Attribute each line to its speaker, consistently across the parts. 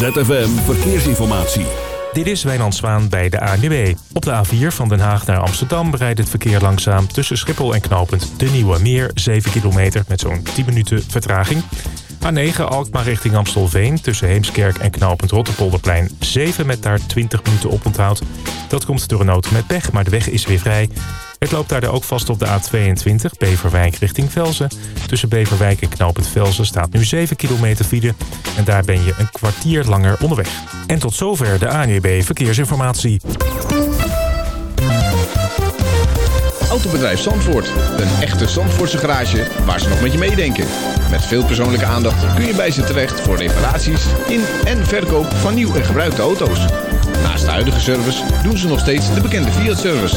Speaker 1: ZFM Verkeersinformatie.
Speaker 2: Dit is Wijnand Zwaan bij de ANWB. Op de A4 van Den Haag naar Amsterdam rijdt het verkeer langzaam tussen Schiphol en Knopend De Nieuwe Meer, 7 kilometer met zo'n 10 minuten vertraging. A9 Alkmaar richting Amstelveen tussen Heemskerk en Knopend Rotterpolderplein 7 met daar 20 minuten oponthoud. Dat komt door een auto met pech, maar de weg is weer vrij. Het loopt daar ook vast op de A22 Beverwijk richting Velzen. Tussen Beverwijk en Knopend Velzen staat nu 7 kilometer file. En daar ben je een kwartier langer onderweg. En tot zover de ANWB Verkeersinformatie.
Speaker 3: Autobedrijf Zandvoort. Een echte Zandvoortse garage waar ze nog met je meedenken. Met veel persoonlijke aandacht kun je bij ze terecht voor reparaties in en verkoop van nieuw en gebruikte auto's. Naast de huidige service doen ze nog steeds de bekende Fiat-service.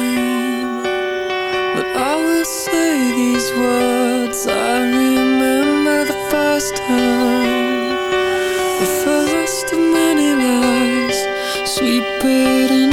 Speaker 4: say these words. I remember the first time, the first of many lies. Sweep it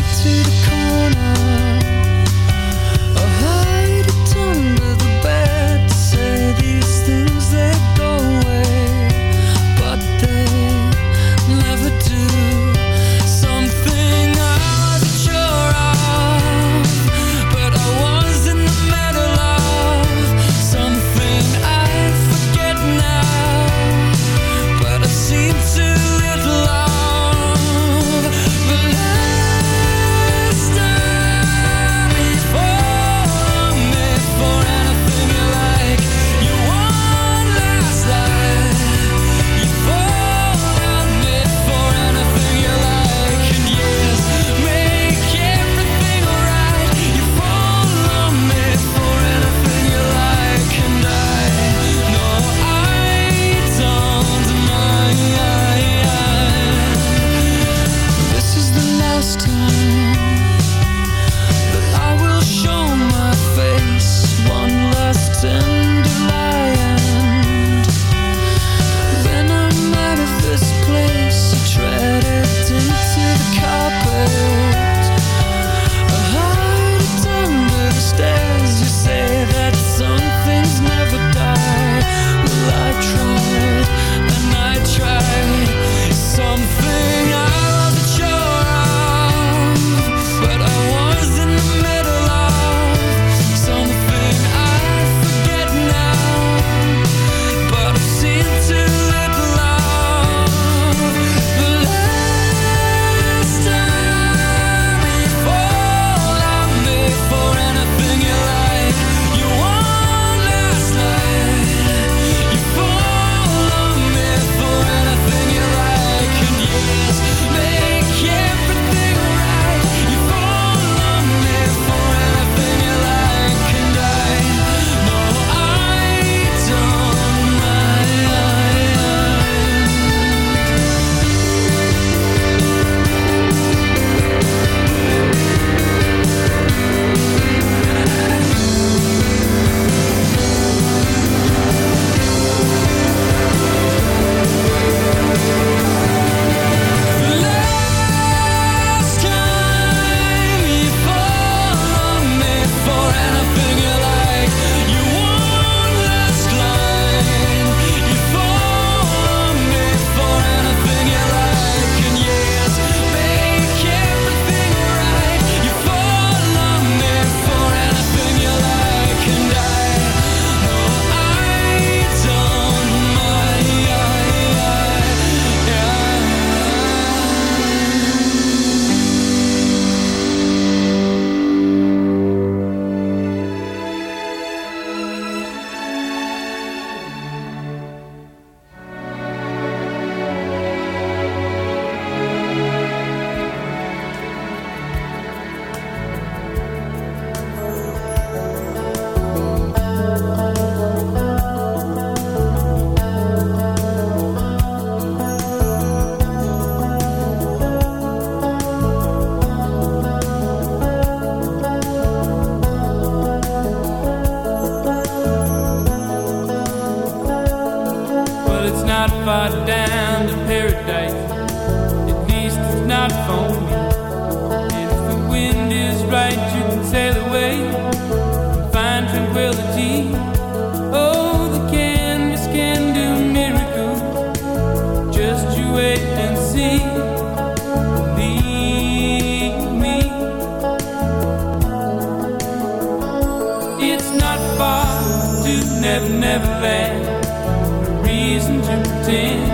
Speaker 4: bad, reason to pretend.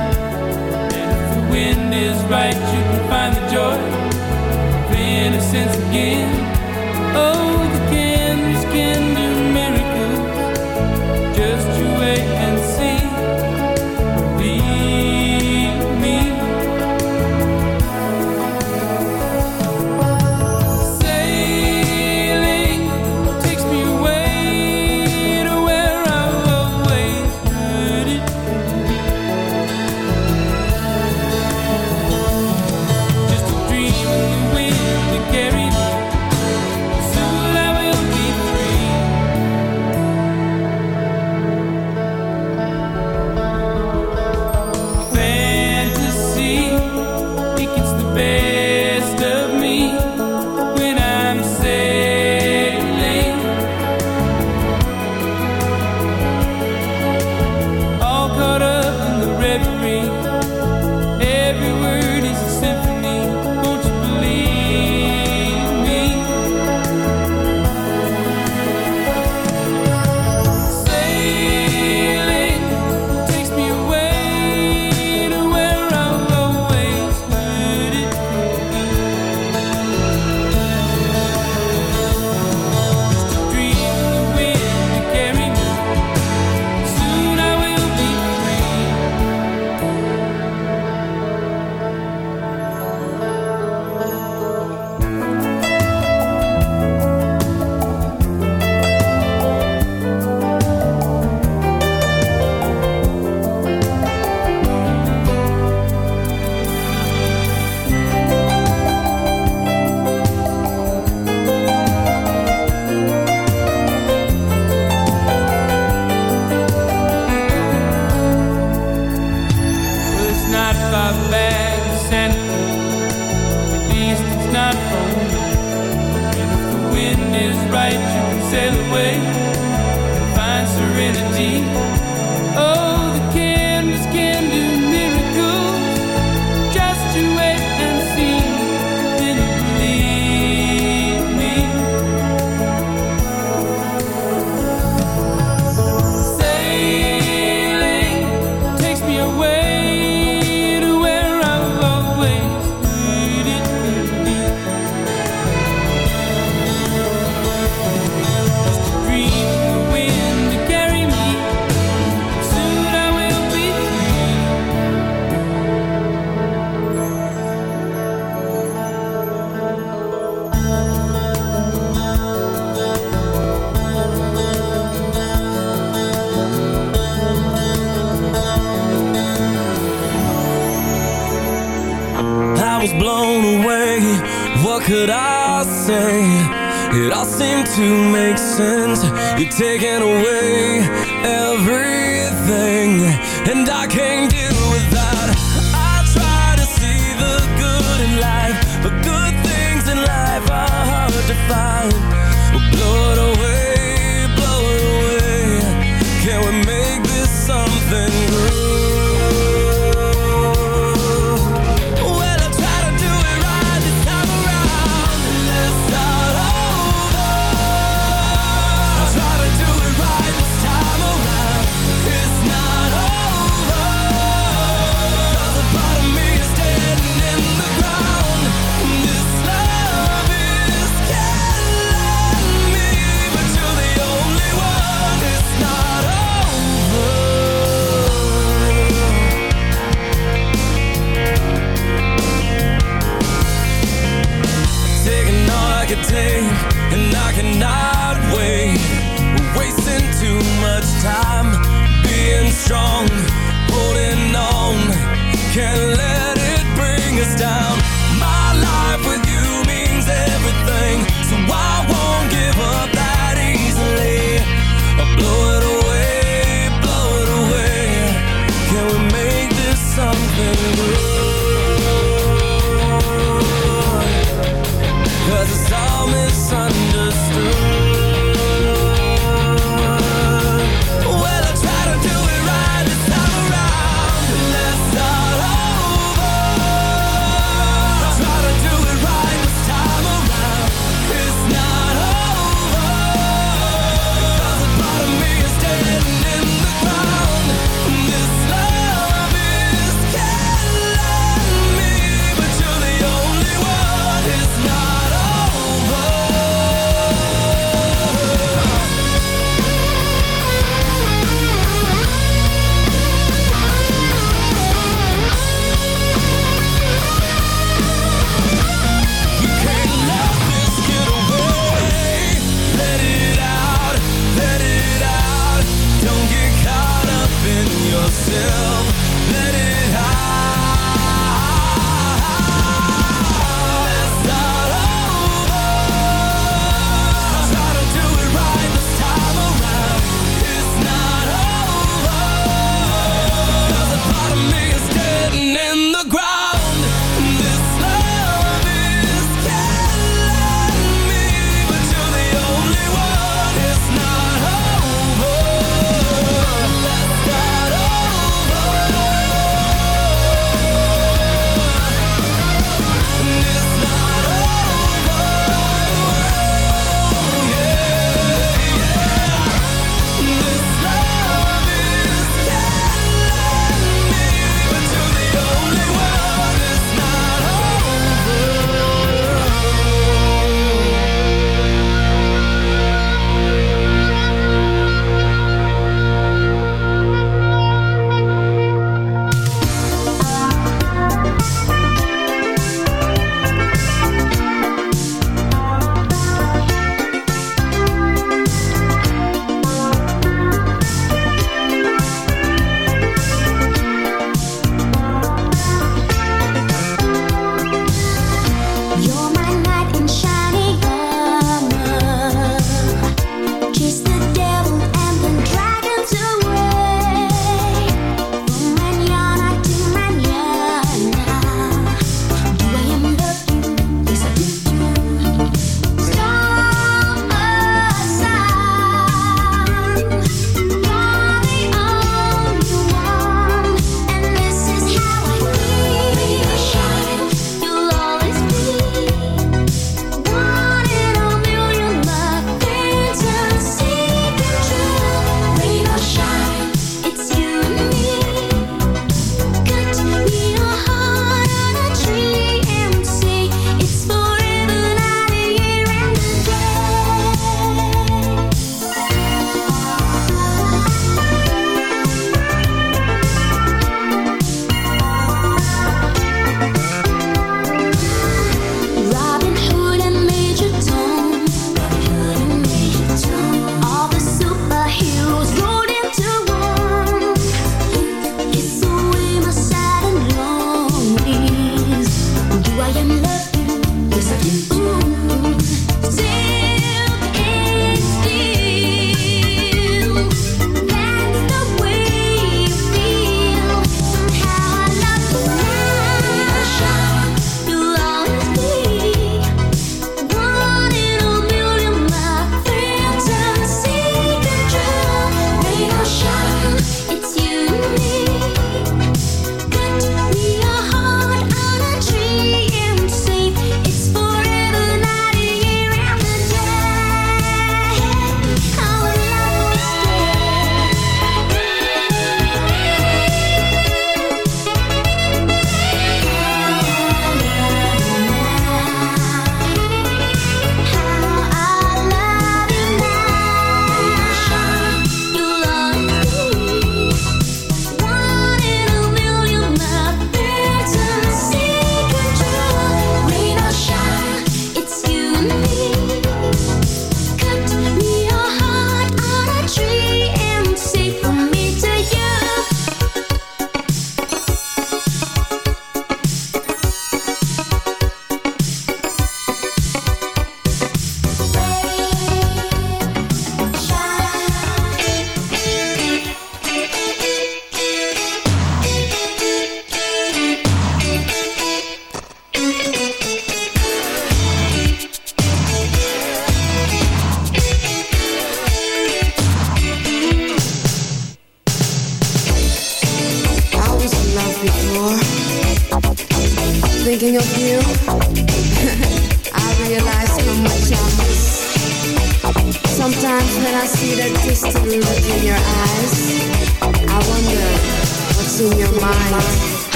Speaker 4: And if the wind is right, you can find the joy of
Speaker 5: innocence again.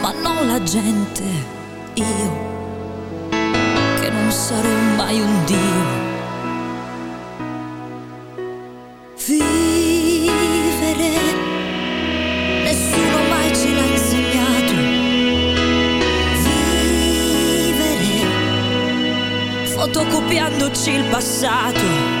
Speaker 5: ma non la gente. Io che non sarò mai un Dio. Vivere, nessuno mai ce l'ha insegnato. Vivere, fotocopiandoci il passato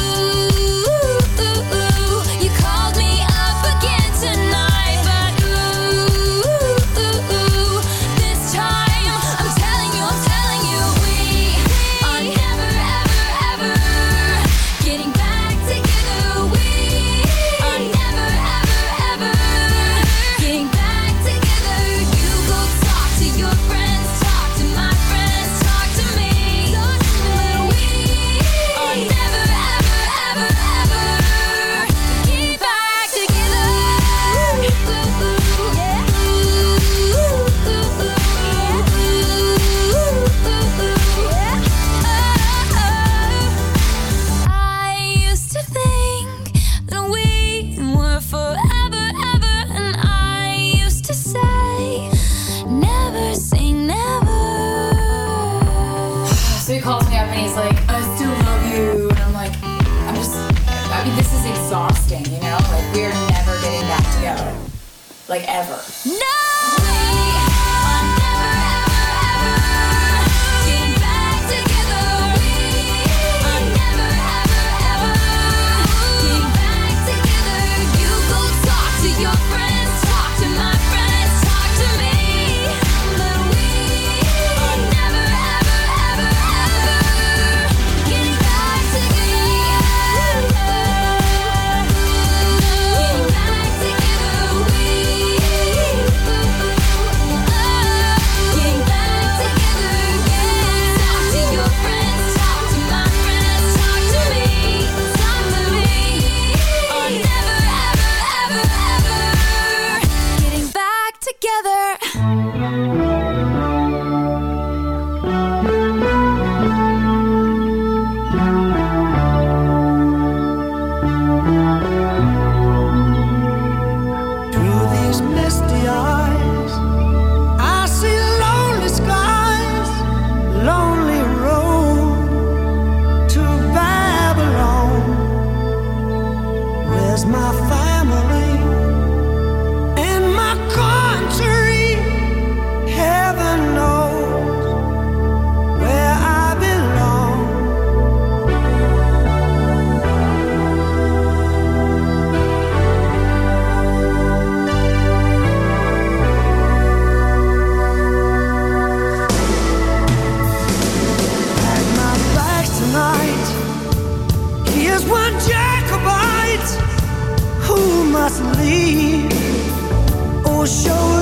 Speaker 6: he's like, I still love you. And I'm like,
Speaker 7: I'm just, I mean, this is exhausting, you know? Like, we're never getting back together. Like,
Speaker 6: ever. No! must leave.
Speaker 1: Oh, show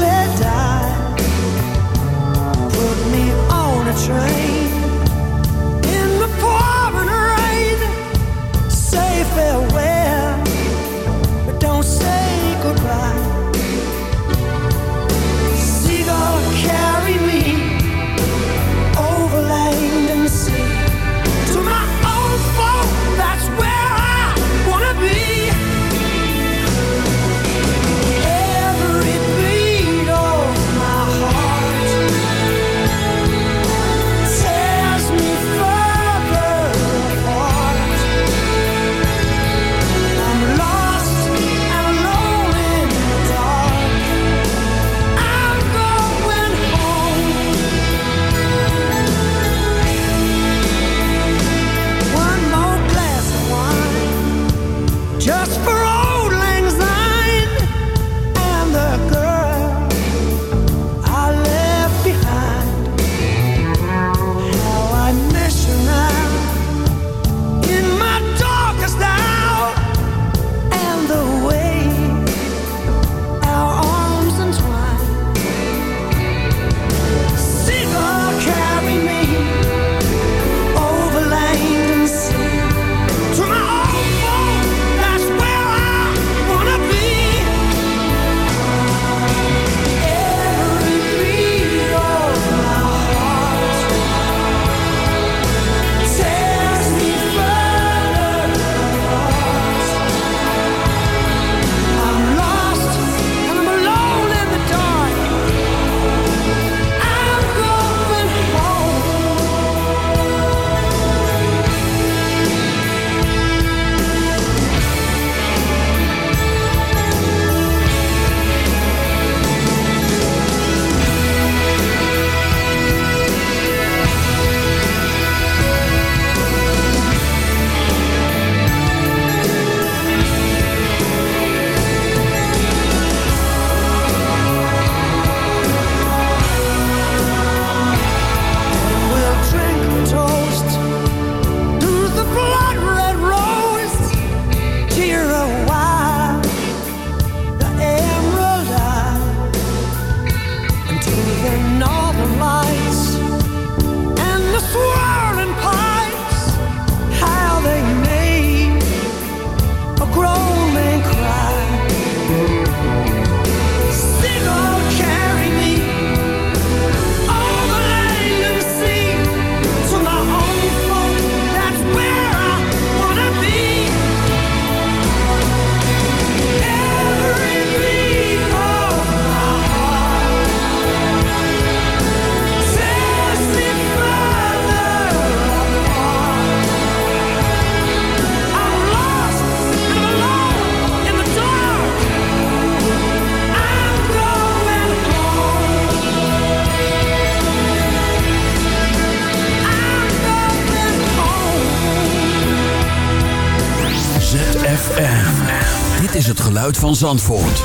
Speaker 1: van Zandvoort.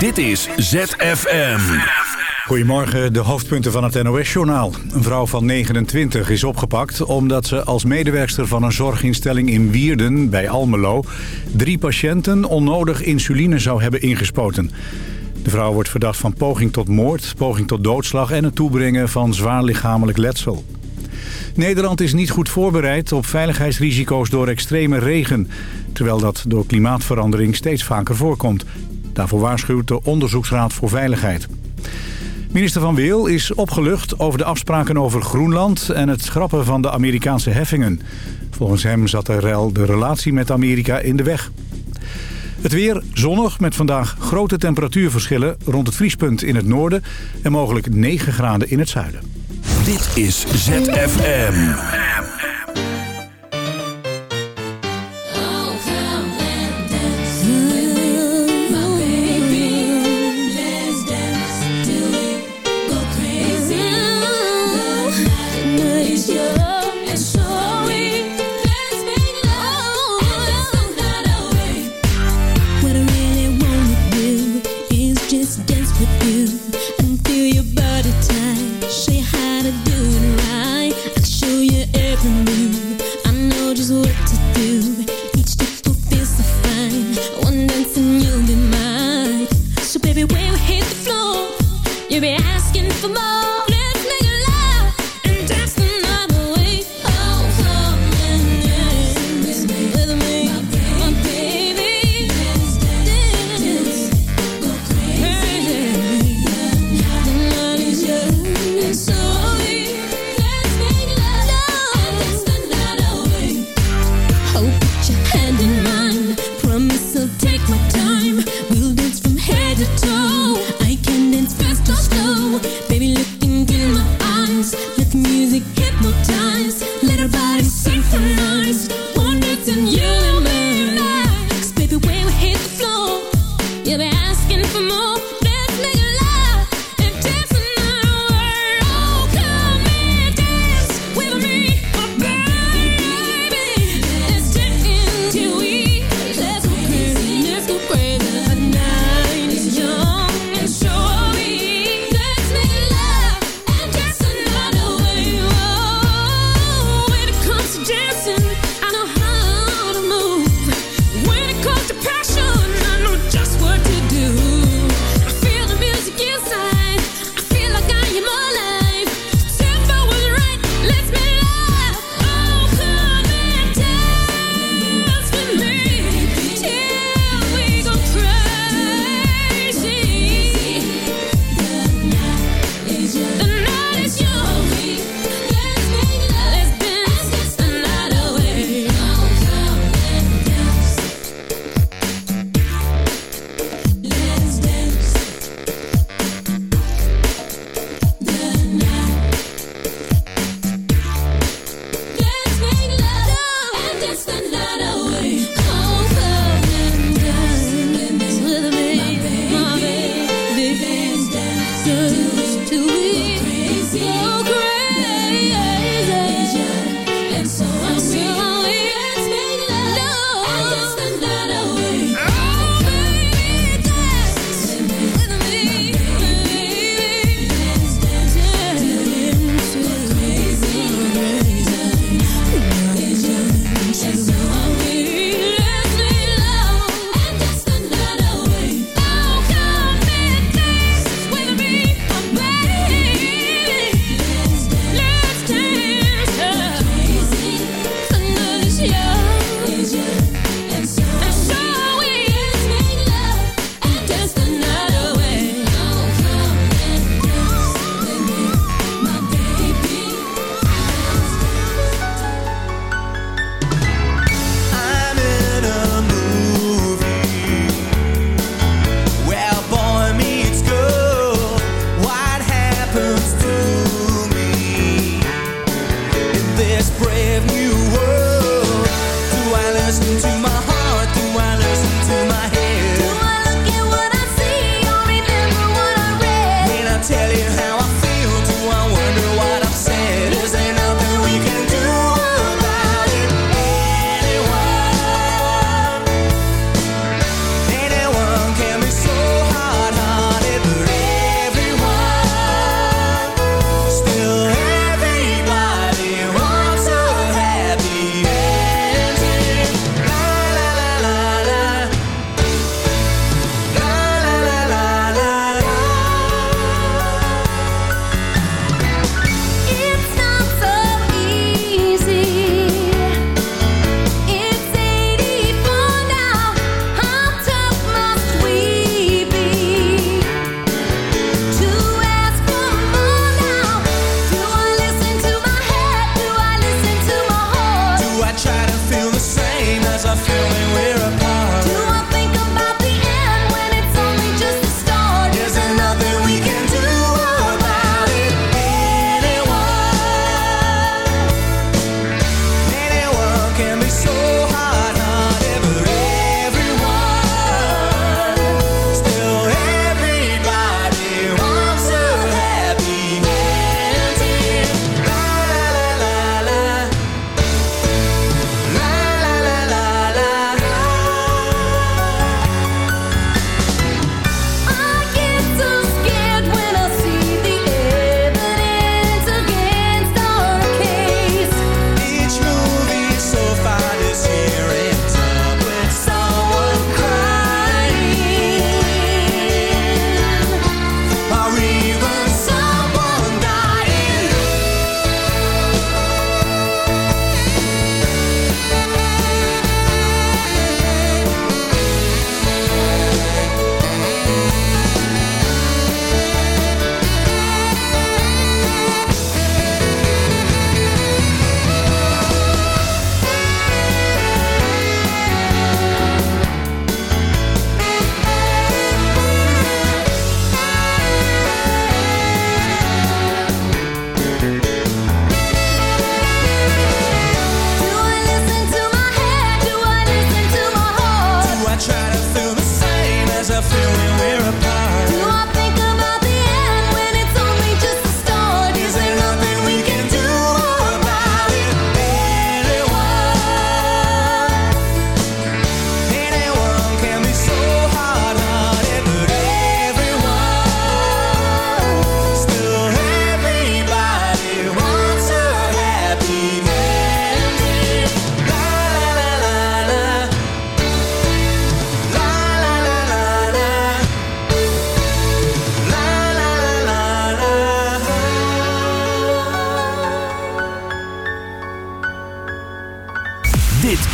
Speaker 1: Dit is ZFM.
Speaker 8: Goedemorgen, de hoofdpunten van het NOS-journaal. Een vrouw van 29 is opgepakt omdat ze als medewerkster van een zorginstelling in Wierden bij Almelo... drie patiënten onnodig insuline zou hebben ingespoten. De vrouw wordt verdacht van poging tot moord, poging tot doodslag en het toebrengen van zwaar lichamelijk letsel. Nederland is niet goed voorbereid op veiligheidsrisico's door extreme regen... terwijl dat door klimaatverandering steeds vaker voorkomt. Daarvoor waarschuwt de Onderzoeksraad voor Veiligheid. Minister Van Weel is opgelucht over de afspraken over Groenland... en het schrappen van de Amerikaanse heffingen. Volgens hem zat de de relatie met Amerika in de weg. Het weer zonnig met vandaag grote temperatuurverschillen rond het vriespunt in het noorden... en mogelijk 9 graden in het zuiden.
Speaker 1: Dit is ZFM.